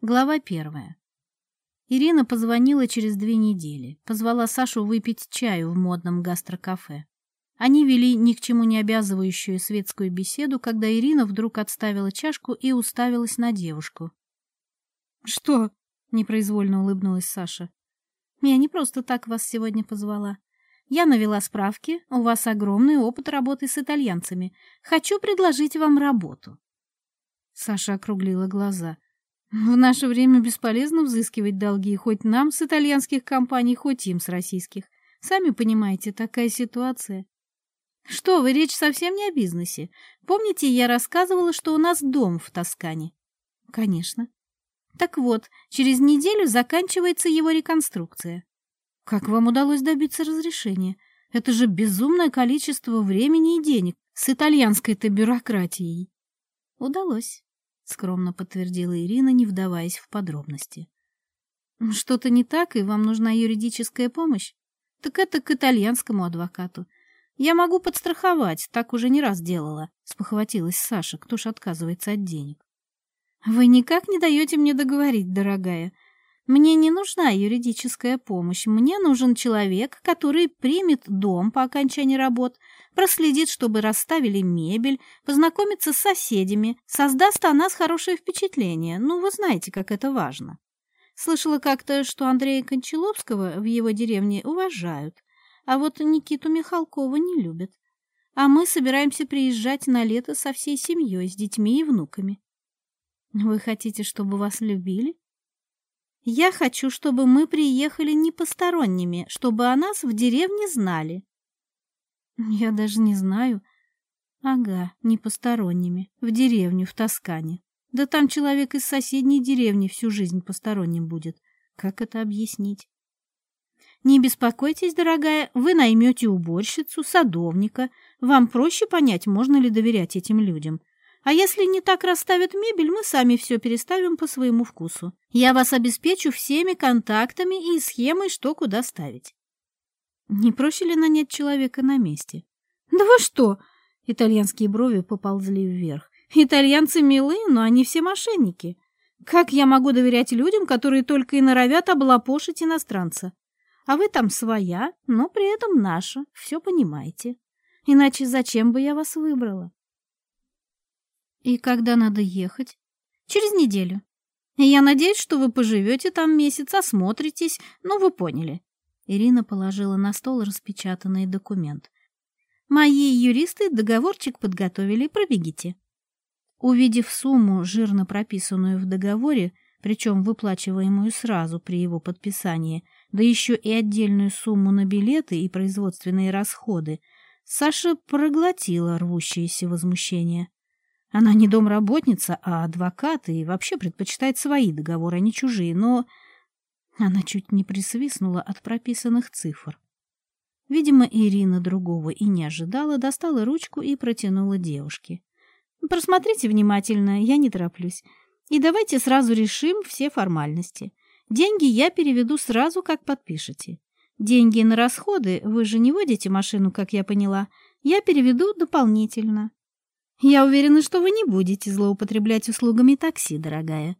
Глава первая. Ирина позвонила через две недели, позвала Сашу выпить чаю в модном гастрокафе. Они вели ни к чему не обязывающую светскую беседу, когда Ирина вдруг отставила чашку и уставилась на девушку. «Что?» — непроизвольно улыбнулась Саша. «Я не просто так вас сегодня позвала. Я навела справки, у вас огромный опыт работы с итальянцами. Хочу предложить вам работу». Саша округлила глаза — в наше время бесполезно взыскивать долги хоть нам с итальянских компаний, хоть им с российских. Сами понимаете, такая ситуация. Что вы, речь совсем не о бизнесе. Помните, я рассказывала, что у нас дом в Тоскане? Конечно. Так вот, через неделю заканчивается его реконструкция. Как вам удалось добиться разрешения? Это же безумное количество времени и денег с итальянской-то бюрократией. Удалось скромно подтвердила Ирина, не вдаваясь в подробности. «Ну, что-то не так, и вам нужна юридическая помощь? Так это к итальянскому адвокату. Я могу подстраховать, так уже не раз делала, спохватилась Саша, кто ж отказывается от денег. Вы никак не даете мне договорить, дорогая, мне не нужна юридическая помощь, мне нужен человек, который примет дом по окончании работ, проследит, чтобы расставили мебель, познакомится с соседями, создаст о нас хорошее впечатление. Ну, вы знаете, как это важно. Слышала как-то, что Андрея Кончаловского в его деревне уважают, а вот Никиту Михалкова не любят. А мы собираемся приезжать на лето со всей семьей, с детьми и внуками. Вы хотите, чтобы вас любили? Я хочу, чтобы мы приехали не посторонними, чтобы о нас в деревне знали. Я даже не знаю. Ага, не посторонними, в деревню, в Тоскане. Да там человек из соседней деревни всю жизнь посторонним будет. Как это объяснить? Не беспокойтесь, дорогая, вы наймете уборщицу, садовника. Вам проще понять, можно ли доверять этим людям. А если не так расставят мебель, мы сами все переставим по своему вкусу. Я вас обеспечу всеми контактами и схемой, что куда ставить. Не проще ли нанять человека на месте? Да вы что? Итальянские брови поползли вверх. Итальянцы милые, но они все мошенники. Как я могу доверять людям, которые только и норовят облапошить иностранца? А вы там своя, но при этом наша, все понимаете. Иначе зачем бы я вас выбрала? И когда надо ехать? Через неделю. Я надеюсь, что вы поживете там месяц, осмотритесь. Ну, вы поняли. Ирина положила на стол распечатанный документ. Мои юристы договорчик подготовили, пробегите. Увидев сумму, жирно прописанную в договоре, причем выплачиваемую сразу при его подписании, да еще и отдельную сумму на билеты и производственные расходы, Саша проглотила рвущееся возмущение. Она не домработница, а адвокат и вообще предпочитает свои договоры, а не чужие, но... Она чуть не присвистнула от прописанных цифр. Видимо, Ирина другого и не ожидала, достала ручку и протянула девушке. «Просмотрите внимательно, я не тороплюсь. И давайте сразу решим все формальности. Деньги я переведу сразу, как подпишете. Деньги на расходы, вы же не водите машину, как я поняла, я переведу дополнительно. Я уверена, что вы не будете злоупотреблять услугами такси, дорогая.